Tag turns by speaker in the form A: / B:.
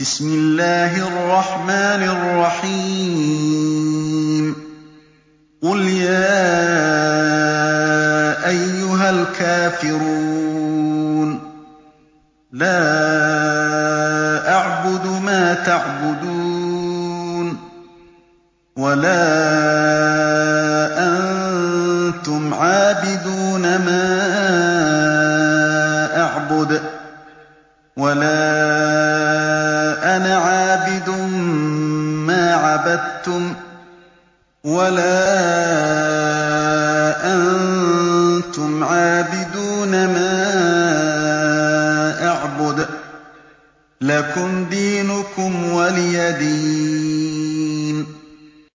A: بِسْمِ اللَّهِ الرَّحْمَٰنِ الرَّحِيمِ. قُلْ يَا أَيُّهَا الْكَافِرُونَ لَا أَعْبُدُ مَا تَعْبُدُونَ وَلَا أَنتُمْ عَابِدُونَ مَا أَعْبُدُ وَلَا عَابِدٌ مَّا عَبَدتُّمْ وَلَا أَنتُمْ عَابِدُونَ مَا أَعْبُدُ ۖ لَكُمْ دِينُكُمْ وَلِيَ دِينِ.